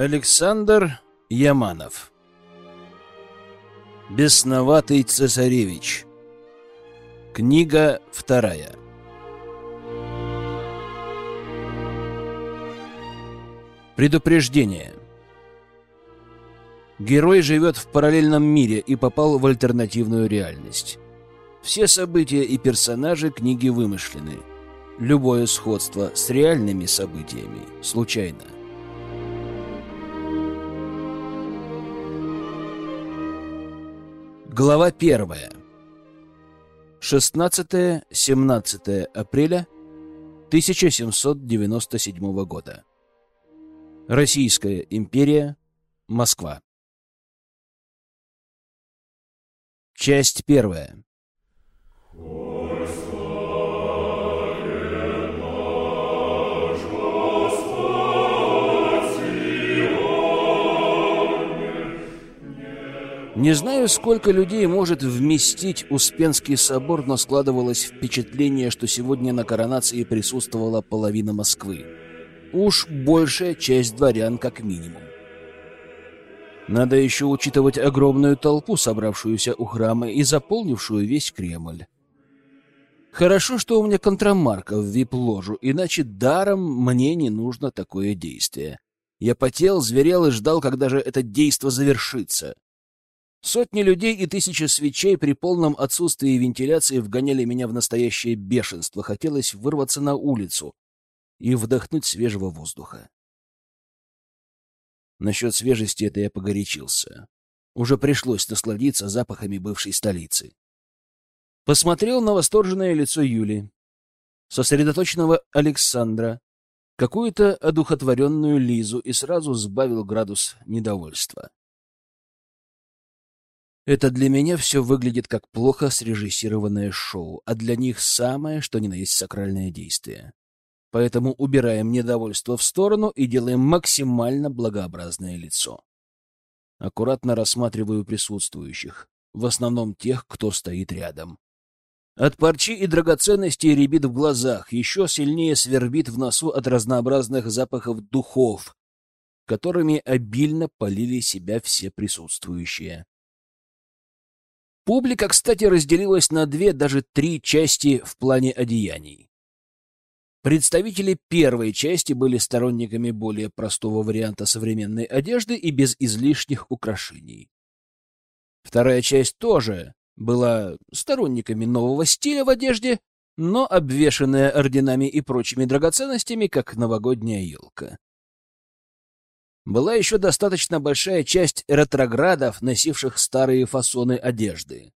Александр Яманов Бесноватый цесаревич Книга вторая Предупреждение Герой живет в параллельном мире и попал в альтернативную реальность. Все события и персонажи книги вымышлены. Любое сходство с реальными событиями случайно. Глава первая. 16-17 апреля 1797 года. Российская империя, Москва. Часть первая. Не знаю, сколько людей может вместить Успенский собор, но складывалось впечатление, что сегодня на коронации присутствовала половина Москвы. Уж большая часть дворян как минимум. Надо еще учитывать огромную толпу, собравшуюся у храма и заполнившую весь Кремль. Хорошо, что у меня контрамарка в вип-ложу, иначе даром мне не нужно такое действие. Я потел, зверел и ждал, когда же это действо завершится. Сотни людей и тысячи свечей при полном отсутствии вентиляции вгоняли меня в настоящее бешенство. Хотелось вырваться на улицу и вдохнуть свежего воздуха. Насчет свежести это я погорячился. Уже пришлось насладиться запахами бывшей столицы. Посмотрел на восторженное лицо Юли, сосредоточенного Александра, какую-то одухотворенную Лизу и сразу сбавил градус недовольства. Это для меня все выглядит как плохо срежиссированное шоу, а для них самое, что ни на есть сакральное действие. Поэтому убираем недовольство в сторону и делаем максимально благообразное лицо. Аккуратно рассматриваю присутствующих, в основном тех, кто стоит рядом. От парчи и драгоценностей рябит в глазах, еще сильнее свербит в носу от разнообразных запахов духов, которыми обильно полили себя все присутствующие. Публика, кстати, разделилась на две, даже три части в плане одеяний. Представители первой части были сторонниками более простого варианта современной одежды и без излишних украшений. Вторая часть тоже была сторонниками нового стиля в одежде, но обвешанная орденами и прочими драгоценностями, как новогодняя елка была еще достаточно большая часть ретроградов, носивших старые фасоны одежды.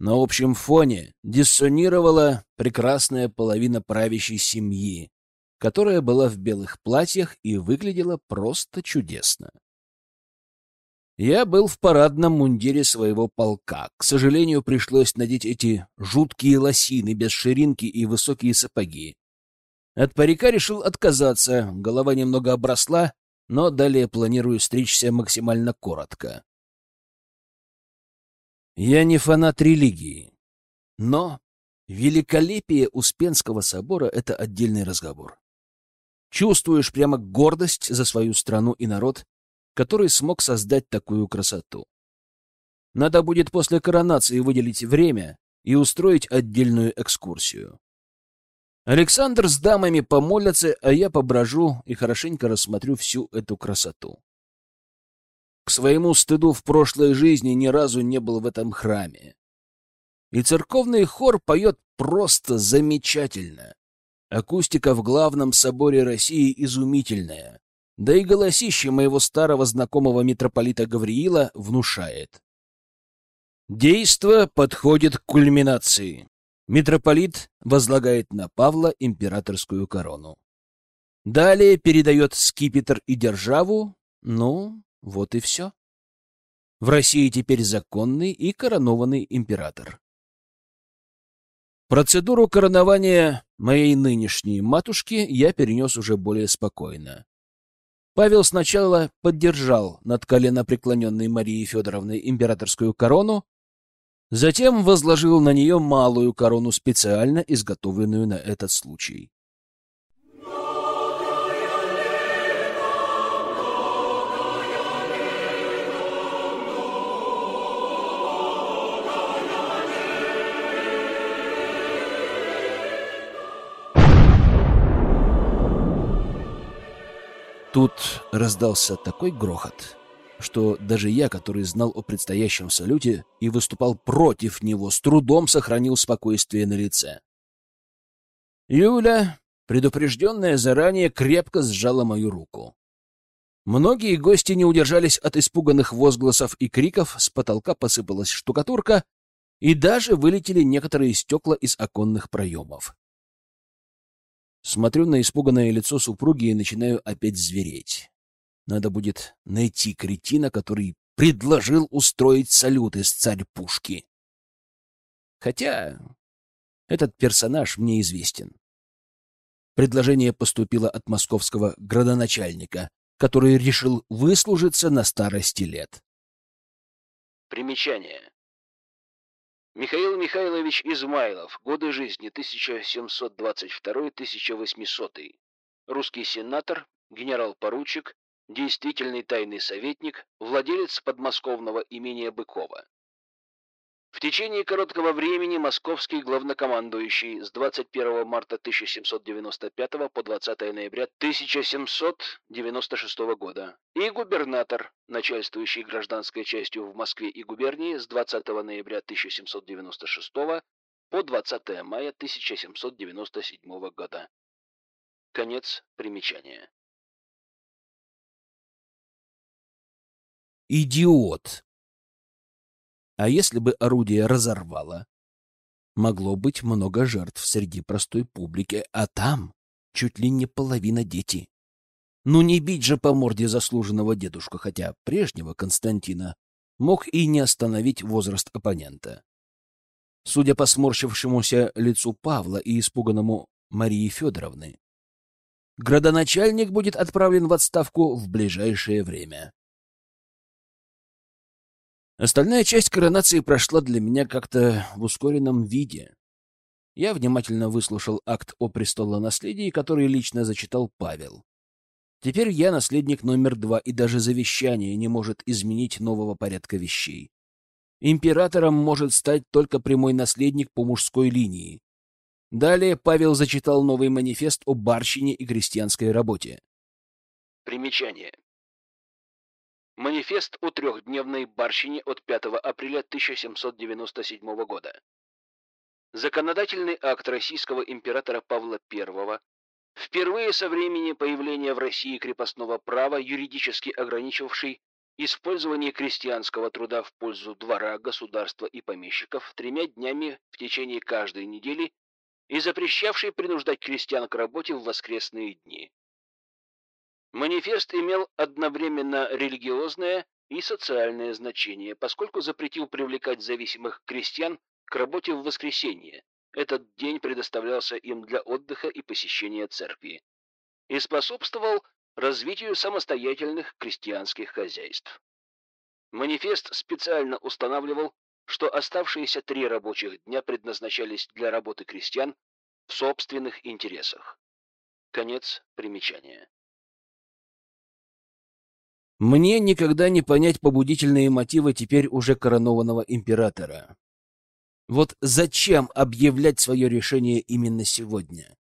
На общем фоне диссонировала прекрасная половина правящей семьи, которая была в белых платьях и выглядела просто чудесно. Я был в парадном мундире своего полка. К сожалению, пришлось надеть эти жуткие лосины без ширинки и высокие сапоги. От парика решил отказаться, голова немного обросла, но далее планирую стричься максимально коротко. Я не фанат религии, но великолепие Успенского собора — это отдельный разговор. Чувствуешь прямо гордость за свою страну и народ, который смог создать такую красоту. Надо будет после коронации выделить время и устроить отдельную экскурсию. Александр с дамами помолятся, а я поброжу и хорошенько рассмотрю всю эту красоту. К своему стыду в прошлой жизни ни разу не был в этом храме. И церковный хор поет просто замечательно. Акустика в главном соборе России изумительная. Да и голосище моего старого знакомого митрополита Гавриила внушает. Действо подходит к кульминации. Митрополит возлагает на Павла императорскую корону. Далее передает скипетр и державу, ну, вот и все. В России теперь законный и коронованный император. Процедуру коронования моей нынешней матушки я перенес уже более спокойно. Павел сначала поддержал над колено преклоненной Марией Федоровной императорскую корону, Затем возложил на нее малую корону, специально изготовленную на этот случай. Тут раздался такой грохот, что даже я, который знал о предстоящем салюте и выступал против него, с трудом сохранил спокойствие на лице. Юля, предупрежденная заранее, крепко сжала мою руку. Многие гости не удержались от испуганных возгласов и криков, с потолка посыпалась штукатурка, и даже вылетели некоторые стекла из оконных проемов. Смотрю на испуганное лицо супруги и начинаю опять звереть. Надо будет найти кретина, который предложил устроить салют из царь-пушки. Хотя этот персонаж мне известен. Предложение поступило от московского градоначальника, который решил выслужиться на старости лет. Примечание. Михаил Михайлович Измайлов. Годы жизни 1722-1800. Русский сенатор, генерал-поручик, действительный тайный советник, владелец подмосковного имения Быкова. В течение короткого времени московский главнокомандующий с 21 марта 1795 по 20 ноября 1796 года и губернатор, начальствующий гражданской частью в Москве и губернии с 20 ноября 1796 по 20 мая 1797 года. Конец примечания. Идиот! А если бы орудие разорвало? Могло быть много жертв среди простой публики, а там чуть ли не половина дети. Ну не бить же по морде заслуженного дедушку, хотя прежнего Константина мог и не остановить возраст оппонента. Судя по сморщившемуся лицу Павла и испуганному Марии Федоровны, градоначальник будет отправлен в отставку в ближайшее время. Остальная часть коронации прошла для меня как-то в ускоренном виде. Я внимательно выслушал акт о престолонаследии, который лично зачитал Павел. Теперь я наследник номер два, и даже завещание не может изменить нового порядка вещей. Императором может стать только прямой наследник по мужской линии. Далее Павел зачитал новый манифест о барщине и крестьянской работе. Примечание. Манифест о трехдневной барщине от 5 апреля 1797 года. Законодательный акт российского императора Павла I, впервые со времени появления в России крепостного права, юридически ограничивавший использование крестьянского труда в пользу двора, государства и помещиков тремя днями в течение каждой недели и запрещавший принуждать крестьян к работе в воскресные дни. Манифест имел одновременно религиозное и социальное значение, поскольку запретил привлекать зависимых крестьян к работе в воскресенье. Этот день предоставлялся им для отдыха и посещения церкви. И способствовал развитию самостоятельных крестьянских хозяйств. Манифест специально устанавливал, что оставшиеся три рабочих дня предназначались для работы крестьян в собственных интересах. Конец примечания. Мне никогда не понять побудительные мотивы теперь уже коронованного императора. Вот зачем объявлять свое решение именно сегодня?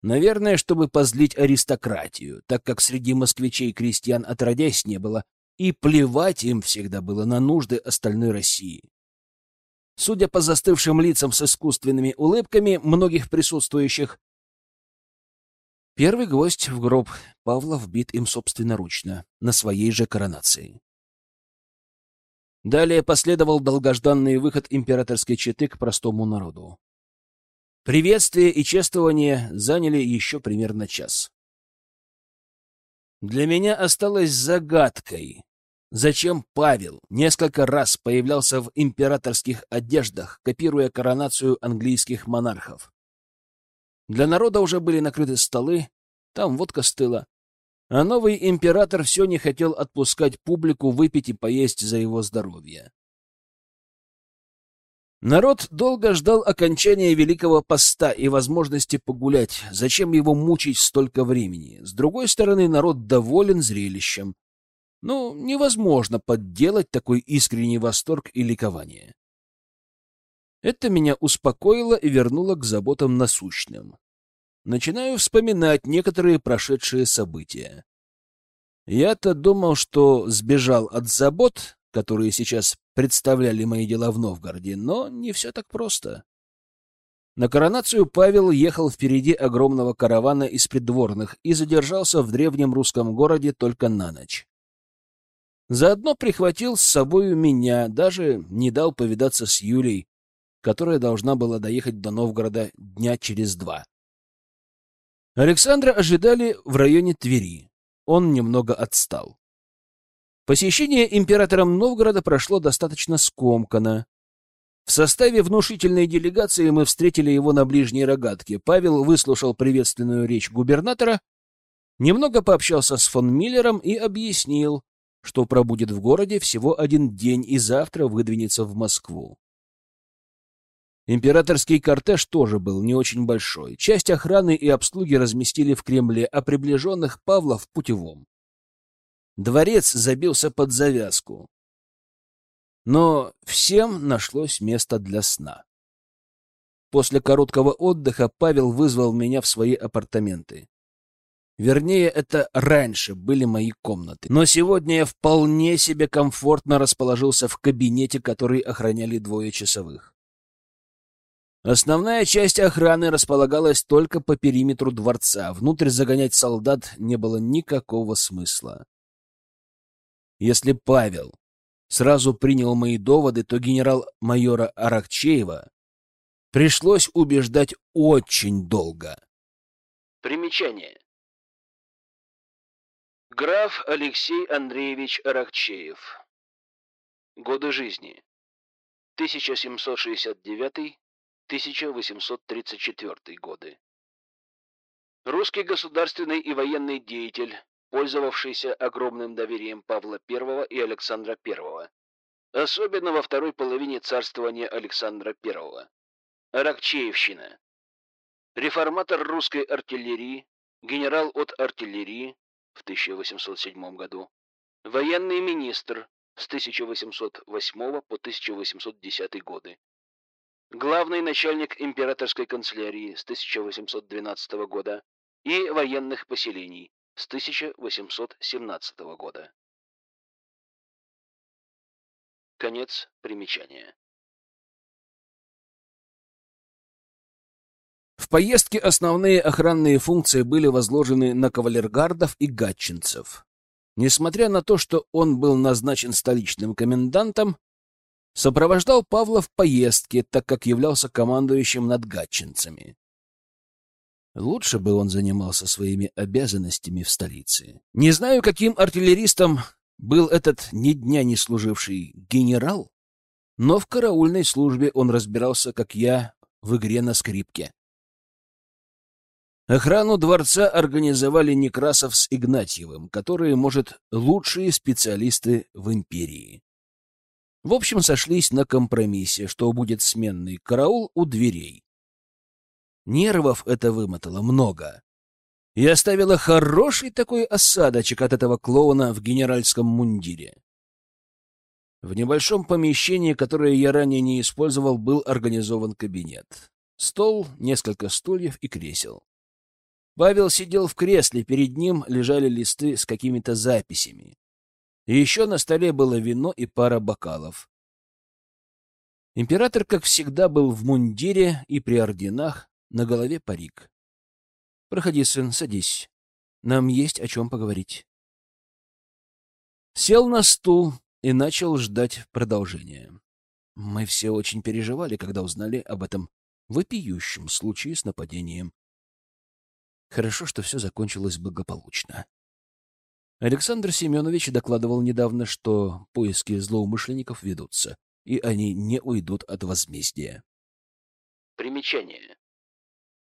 Наверное, чтобы позлить аристократию, так как среди москвичей крестьян отродясь не было, и плевать им всегда было на нужды остальной России. Судя по застывшим лицам с искусственными улыбками многих присутствующих, Первый гвоздь в гроб Павла вбит им собственноручно, на своей же коронации. Далее последовал долгожданный выход императорской четы к простому народу. Приветствие и чествование заняли еще примерно час. Для меня осталось загадкой, зачем Павел несколько раз появлялся в императорских одеждах, копируя коронацию английских монархов. Для народа уже были накрыты столы, там водка стыла. А новый император все не хотел отпускать публику выпить и поесть за его здоровье. Народ долго ждал окончания Великого Поста и возможности погулять. Зачем его мучить столько времени? С другой стороны, народ доволен зрелищем. Ну, невозможно подделать такой искренний восторг и ликование. Это меня успокоило и вернуло к заботам насущным. Начинаю вспоминать некоторые прошедшие события. Я-то думал, что сбежал от забот, которые сейчас представляли мои дела в Новгороде, но не все так просто. На коронацию Павел ехал впереди огромного каравана из придворных и задержался в древнем русском городе только на ночь. Заодно прихватил с собою меня, даже не дал повидаться с Юлей, которая должна была доехать до Новгорода дня через два. Александра ожидали в районе Твери. Он немного отстал. Посещение императором Новгорода прошло достаточно скомканно. В составе внушительной делегации мы встретили его на ближней рогатке. Павел выслушал приветственную речь губернатора, немного пообщался с фон Миллером и объяснил, что пробудет в городе всего один день и завтра выдвинется в Москву. Императорский кортеж тоже был не очень большой. Часть охраны и обслуги разместили в Кремле, а приближенных Павла в путевом. Дворец забился под завязку. Но всем нашлось место для сна. После короткого отдыха Павел вызвал меня в свои апартаменты. Вернее, это раньше были мои комнаты. Но сегодня я вполне себе комфортно расположился в кабинете, который охраняли двое часовых. Основная часть охраны располагалась только по периметру дворца. Внутрь загонять солдат не было никакого смысла. Если Павел сразу принял мои доводы, то генерал-майора Аракчеева пришлось убеждать очень долго. Примечание. Граф Алексей Андреевич Аракчеев. Годы жизни. 1769-1834 годы. Русский государственный и военный деятель, пользовавшийся огромным доверием Павла I и Александра I, особенно во второй половине царствования Александра I. Аракчеевщина. Реформатор русской артиллерии, генерал от артиллерии в 1807 году, военный министр с 1808 по 1810 годы, главный начальник императорской канцелярии с 1812 года и военных поселений с 1817 года. Конец примечания. В поездке основные охранные функции были возложены на кавалергардов и гатчинцев. Несмотря на то, что он был назначен столичным комендантом, сопровождал Павла в поездке, так как являлся командующим над гатчинцами. Лучше бы он занимался своими обязанностями в столице. Не знаю, каким артиллеристом был этот ни дня не служивший генерал, но в караульной службе он разбирался, как я, в игре на скрипке. Охрану дворца организовали Некрасов с Игнатьевым, которые, может, лучшие специалисты в империи. В общем, сошлись на компромиссе, что будет сменный караул у дверей. Нервов это вымотало много. И оставило хороший такой осадочек от этого клоуна в генеральском мундире. В небольшом помещении, которое я ранее не использовал, был организован кабинет. Стол, несколько стульев и кресел. Павел сидел в кресле, перед ним лежали листы с какими-то записями. И еще на столе было вино и пара бокалов. Император, как всегда, был в мундире и при орденах, на голове парик. «Проходи, сын, садись. Нам есть о чем поговорить». Сел на стул и начал ждать продолжения. Мы все очень переживали, когда узнали об этом вопиющем случае с нападением. Хорошо, что все закончилось благополучно. Александр Семенович докладывал недавно, что поиски злоумышленников ведутся, и они не уйдут от возмездия. Примечание.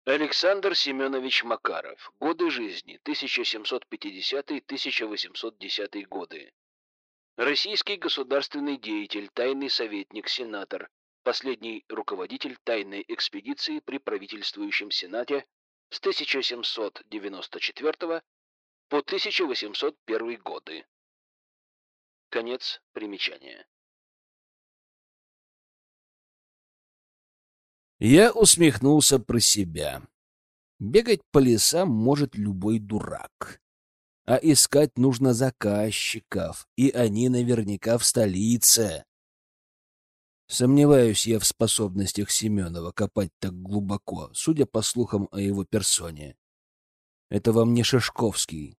Александр Семенович Макаров. Годы жизни 1750-1810 годы. Российский государственный деятель, тайный советник, сенатор, последний руководитель тайной экспедиции при правительствующем Сенате с 1794 по 1801 годы. Конец примечания. Я усмехнулся про себя. Бегать по лесам может любой дурак. А искать нужно заказчиков, и они наверняка в столице. Сомневаюсь я в способностях Семенова копать так глубоко, судя по слухам о его персоне. Это вам не Шишковский.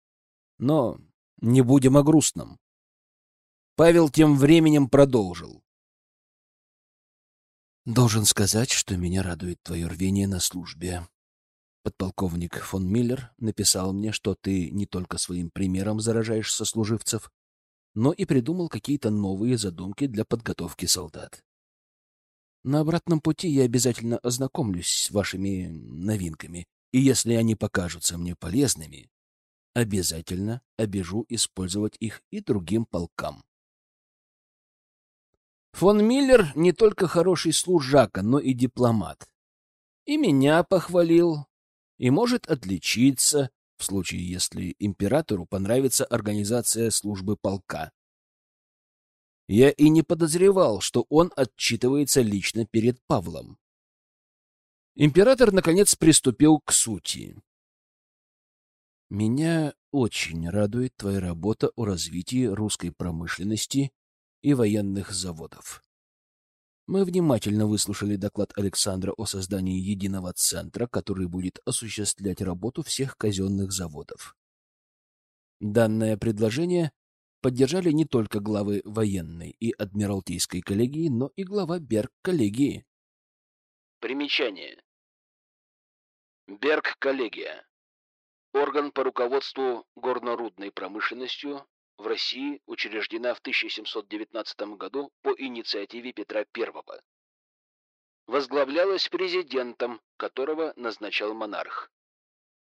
Но не будем о грустном. Павел тем временем продолжил. Должен сказать, что меня радует твое рвение на службе. Подполковник фон Миллер написал мне, что ты не только своим примером заражаешь сослуживцев, но и придумал какие-то новые задумки для подготовки солдат. На обратном пути я обязательно ознакомлюсь с вашими новинками, и если они покажутся мне полезными, обязательно обижу использовать их и другим полкам. Фон Миллер не только хороший служака, но и дипломат. И меня похвалил, и может отличиться, в случае, если императору понравится организация службы полка. Я и не подозревал, что он отчитывается лично перед Павлом. Император, наконец, приступил к сути. «Меня очень радует твоя работа о развитии русской промышленности и военных заводов. Мы внимательно выслушали доклад Александра о создании единого центра, который будет осуществлять работу всех казенных заводов. Данное предложение поддержали не только главы военной и адмиралтейской коллегии, но и глава Берг-коллегии. Примечание. Берг-коллегия. Орган по руководству горнорудной промышленностью в России учреждена в 1719 году по инициативе Петра I. Возглавлялась президентом, которого назначал монарх.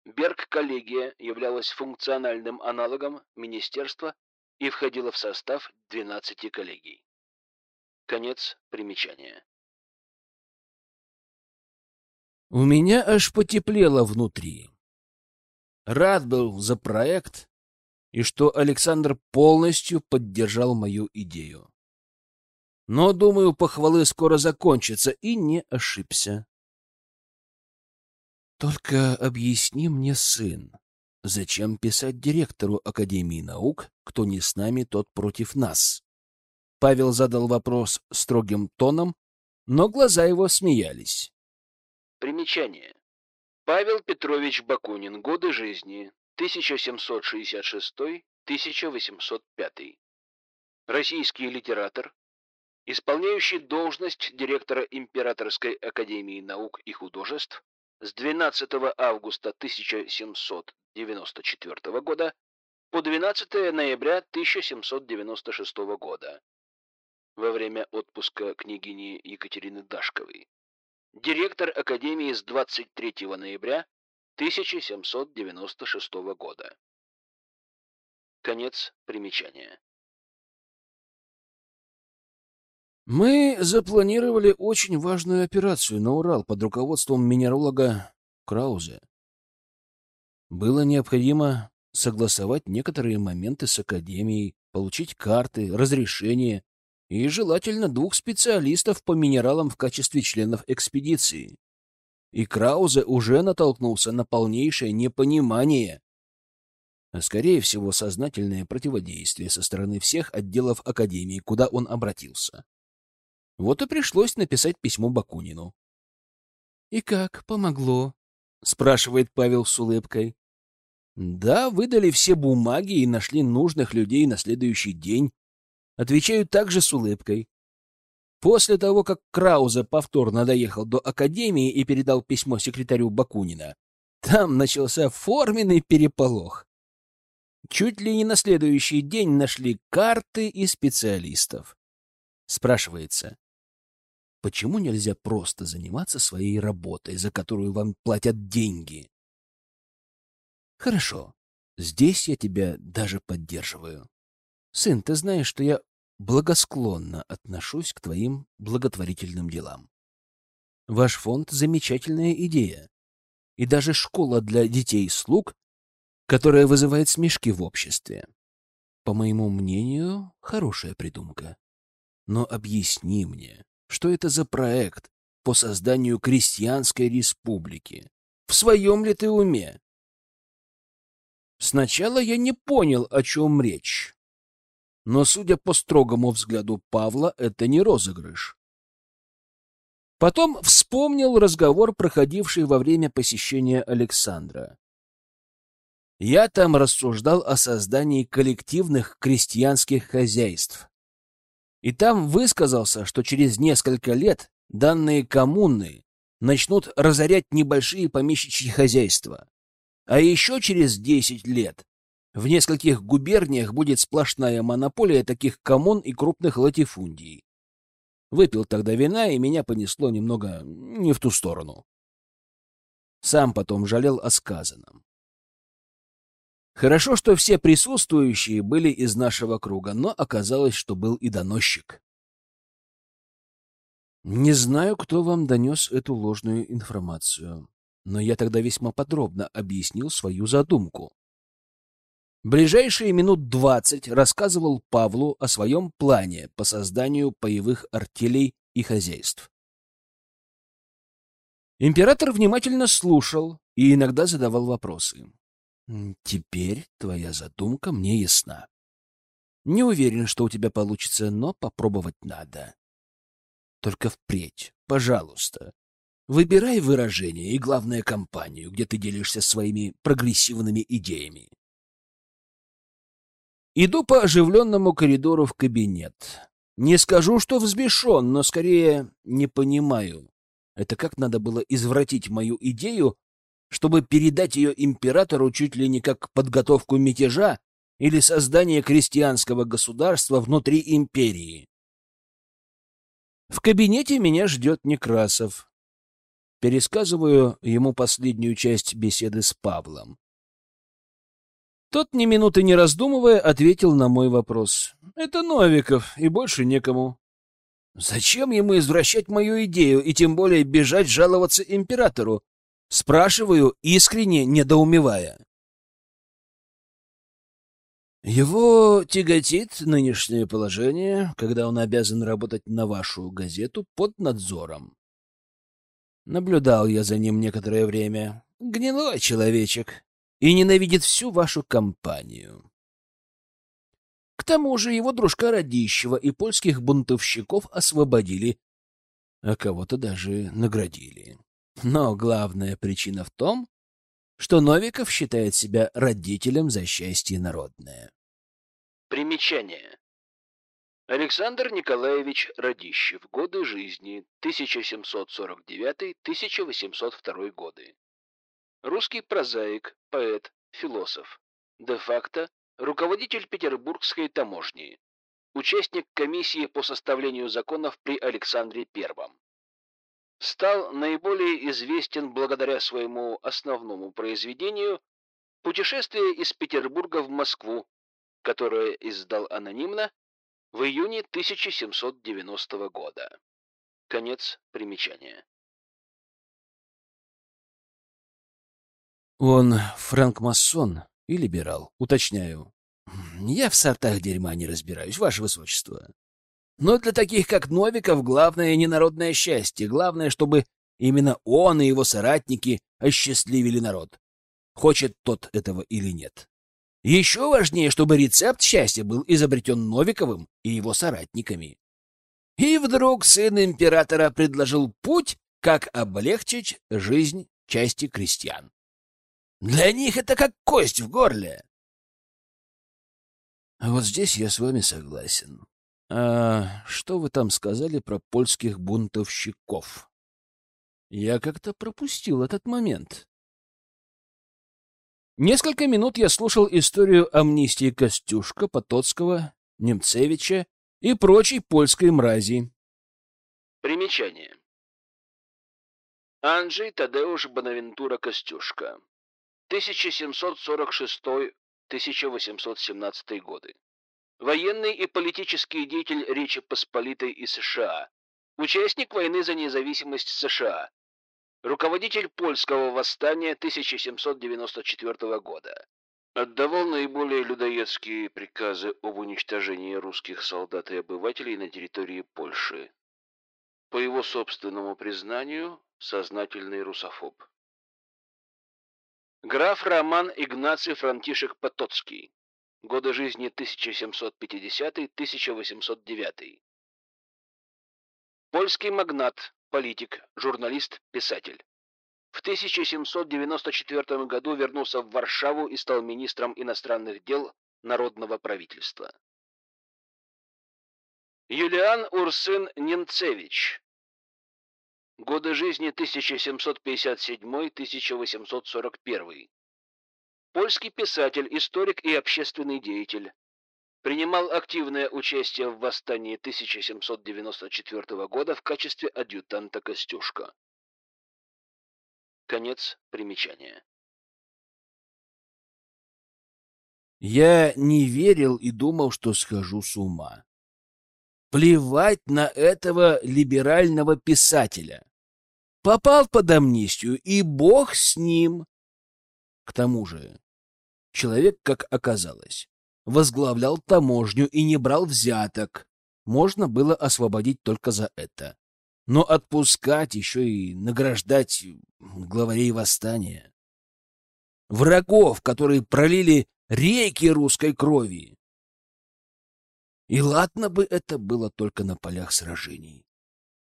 Берг-коллегия являлась функциональным аналогом министерства и входила в состав 12 коллегий. Конец примечания. У меня аж потеплело внутри. Рад был за проект и что Александр полностью поддержал мою идею. Но, думаю, похвалы скоро закончатся, и не ошибся. Только объясни мне, сын, Зачем писать директору Академии наук, кто не с нами, тот против нас? Павел задал вопрос строгим тоном, но глаза его смеялись. Примечание. Павел Петрович Бакунин. Годы жизни. 1766-1805. Российский литератор, исполняющий должность директора Императорской Академии Наук и Художеств с 12 августа 1794 года по 12 ноября 1796 года во время отпуска княгини Екатерины Дашковой. Директор Академии с 23 ноября 1796 года. Конец примечания. Мы запланировали очень важную операцию на Урал под руководством минералога Краузе. Было необходимо согласовать некоторые моменты с Академией, получить карты, разрешения и желательно двух специалистов по минералам в качестве членов экспедиции. И Краузе уже натолкнулся на полнейшее непонимание, а скорее всего сознательное противодействие со стороны всех отделов Академии, куда он обратился. Вот и пришлось написать письмо Бакунину. «И как, помогло?» — спрашивает Павел с улыбкой. «Да, выдали все бумаги и нашли нужных людей на следующий день». Отвечаю также с улыбкой. После того, как Крауза повторно доехал до Академии и передал письмо секретарю Бакунина, там начался форменный переполох. Чуть ли не на следующий день нашли карты и специалистов. Спрашивается, Почему нельзя просто заниматься своей работой, за которую вам платят деньги? Хорошо. Здесь я тебя даже поддерживаю. Сын, ты знаешь, что я благосклонно отношусь к твоим благотворительным делам. Ваш фонд — замечательная идея. И даже школа для детей-слуг, которая вызывает смешки в обществе. По моему мнению, хорошая придумка. Но объясни мне, что это за проект по созданию крестьянской республики. В своем ли ты уме? Сначала я не понял, о чем речь. Но, судя по строгому взгляду Павла, это не розыгрыш. Потом вспомнил разговор, проходивший во время посещения Александра. Я там рассуждал о создании коллективных крестьянских хозяйств. И там высказался, что через несколько лет данные коммуны начнут разорять небольшие помещичьи хозяйства. А еще через 10 лет в нескольких губерниях будет сплошная монополия таких коммун и крупных латифундий. Выпил тогда вина, и меня понесло немного не в ту сторону. Сам потом жалел о сказанном. Хорошо, что все присутствующие были из нашего круга, но оказалось, что был и доносчик. Не знаю, кто вам донес эту ложную информацию, но я тогда весьма подробно объяснил свою задумку. Ближайшие минут двадцать рассказывал Павлу о своем плане по созданию боевых артелей и хозяйств. Император внимательно слушал и иногда задавал вопросы. «Теперь твоя задумка мне ясна. Не уверен, что у тебя получится, но попробовать надо. Только впредь, пожалуйста, выбирай выражение и, главное, компанию, где ты делишься своими прогрессивными идеями. Иду по оживленному коридору в кабинет. Не скажу, что взбешен, но скорее не понимаю. Это как надо было извратить мою идею, чтобы передать ее императору чуть ли не как подготовку мятежа или создание крестьянского государства внутри империи. В кабинете меня ждет Некрасов. Пересказываю ему последнюю часть беседы с Павлом. Тот, ни минуты не раздумывая, ответил на мой вопрос. «Это Новиков, и больше некому». «Зачем ему извращать мою идею и тем более бежать жаловаться императору?» Спрашиваю, искренне недоумевая. Его тяготит нынешнее положение, когда он обязан работать на вашу газету под надзором. Наблюдал я за ним некоторое время. Гнилой человечек и ненавидит всю вашу компанию. К тому же его дружка Радищева и польских бунтовщиков освободили, а кого-то даже наградили. Но главная причина в том, что Новиков считает себя родителем за счастье народное. Примечание. Александр Николаевич Радищев. Годы жизни 1749-1802 годы. Русский прозаик, поэт, философ. Де-факто руководитель Петербургской таможни. Участник комиссии по составлению законов при Александре I. Стал наиболее известен благодаря своему основному произведению «Путешествие из Петербурга в Москву», которое издал анонимно в июне 1790 года. Конец примечания. Он франкмасон и либерал, уточняю. Я в сортах дерьма не разбираюсь, ваше высочество. Но для таких, как Новиков, главное не народное счастье. Главное, чтобы именно он и его соратники осчастливили народ. Хочет тот этого или нет. Еще важнее, чтобы рецепт счастья был изобретен Новиковым и его соратниками. И вдруг сын императора предложил путь, как облегчить жизнь части крестьян. Для них это как кость в горле. А вот здесь я с вами согласен. А что вы там сказали про польских бунтовщиков? Я как-то пропустил этот момент. Несколько минут я слушал историю амнистии Костюшка, Потоцкого, Немцевича и прочей польской мрази. Примечание. Анджей Тадеуш Бонавентура Костюшка 1746-1817 годы. Военный и политический деятель Речи Посполитой и США. Участник войны за независимость США. Руководитель польского восстания 1794 года. Отдавал наиболее людоедские приказы об уничтожении русских солдат и обывателей на территории Польши. По его собственному признанию, сознательный русофоб. Граф Роман Игнаций Франтишек Потоцкий. Годы жизни 1750-1809. Польский магнат, политик, журналист, писатель. В 1794 году вернулся в Варшаву и стал министром иностранных дел Народного правительства. Юлиан Урсын Ненцевич. Годы жизни 1757-1841. Польский писатель, историк и общественный деятель. Принимал активное участие в восстании 1794 года в качестве адъютанта Костюшка. Конец примечания. Я не верил и думал, что схожу с ума. Плевать на этого либерального писателя. Попал под амнистию, и бог с ним. К тому же, человек, как оказалось, возглавлял таможню и не брал взяток. Можно было освободить только за это. Но отпускать еще и награждать главарей восстания. Врагов, которые пролили реки русской крови. И ладно бы это было только на полях сражений.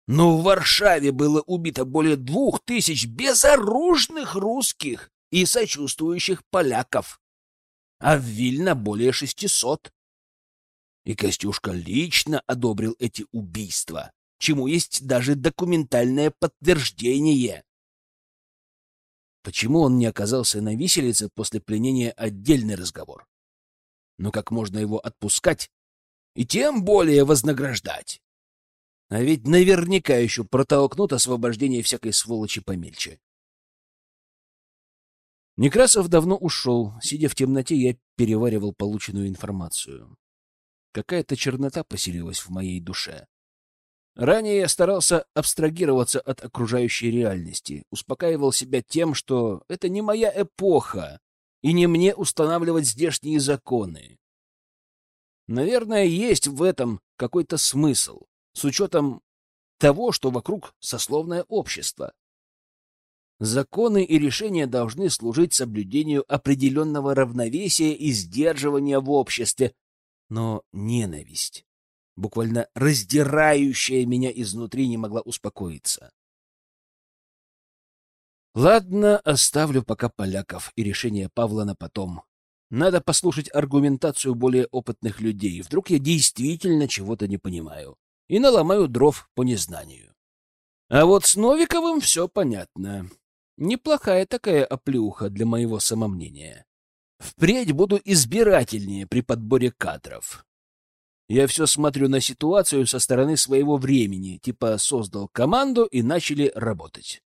Но в Варшаве было убито более двух тысяч безоружных русских и сочувствующих поляков, а в Вильно более шестисот. И Костюшка лично одобрил эти убийства, чему есть даже документальное подтверждение. Почему он не оказался на виселице после пленения — отдельный разговор. Но как можно его отпускать и тем более вознаграждать? А ведь наверняка еще протолкнут освобождение всякой сволочи помельче. Некрасов давно ушел. Сидя в темноте, я переваривал полученную информацию. Какая-то чернота поселилась в моей душе. Ранее я старался абстрагироваться от окружающей реальности, успокаивал себя тем, что это не моя эпоха, и не мне устанавливать здешние законы. Наверное, есть в этом какой-то смысл, с учетом того, что вокруг сословное общество. Законы и решения должны служить соблюдению определенного равновесия и сдерживания в обществе, но ненависть буквально раздирающая меня изнутри, не могла успокоиться. Ладно, оставлю пока поляков и решение Павла на потом. Надо послушать аргументацию более опытных людей. Вдруг я действительно чего-то не понимаю. И наломаю дров по незнанию. А вот с Новиковым все понятно. Неплохая такая оплюха для моего самомнения. Впредь буду избирательнее при подборе кадров. Я все смотрю на ситуацию со стороны своего времени, типа создал команду и начали работать.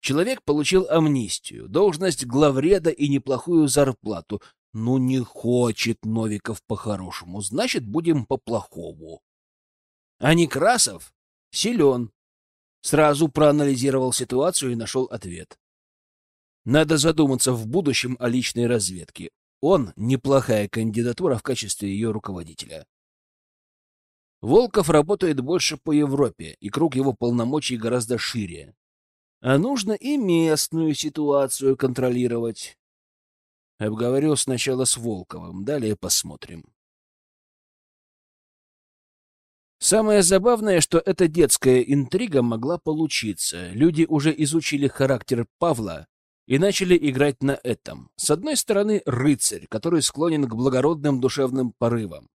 Человек получил амнистию, должность главреда и неплохую зарплату. Ну, не хочет Новиков по-хорошему, значит, будем по-плохому. А Некрасов силен. Сразу проанализировал ситуацию и нашел ответ. Надо задуматься в будущем о личной разведке. Он — неплохая кандидатура в качестве ее руководителя. Волков работает больше по Европе, и круг его полномочий гораздо шире. А нужно и местную ситуацию контролировать. Обговорю сначала с Волковым, далее посмотрим. Самое забавное, что эта детская интрига могла получиться. Люди уже изучили характер Павла и начали играть на этом. С одной стороны, рыцарь, который склонен к благородным душевным порывам.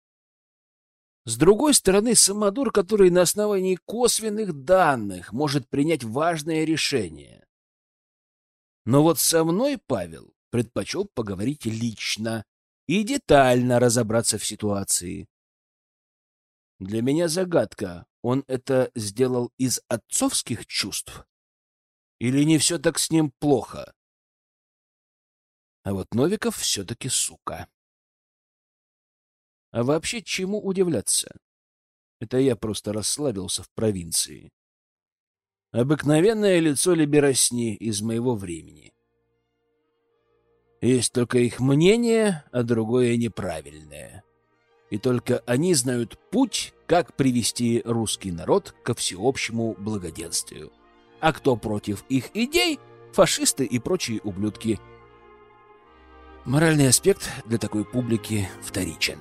С другой стороны, самодур, который на основании косвенных данных может принять важное решение. Но вот со мной Павел предпочел поговорить лично и детально разобраться в ситуации. Для меня загадка, он это сделал из отцовских чувств? Или не все так с ним плохо? А вот Новиков все-таки сука. А вообще, чему удивляться? Это я просто расслабился в провинции. Обыкновенное лицо Либеросни из моего времени. Есть только их мнение, а другое неправильное. И только они знают путь, как привести русский народ ко всеобщему благоденствию. А кто против их идей — фашисты и прочие ублюдки. Моральный аспект для такой публики вторичен.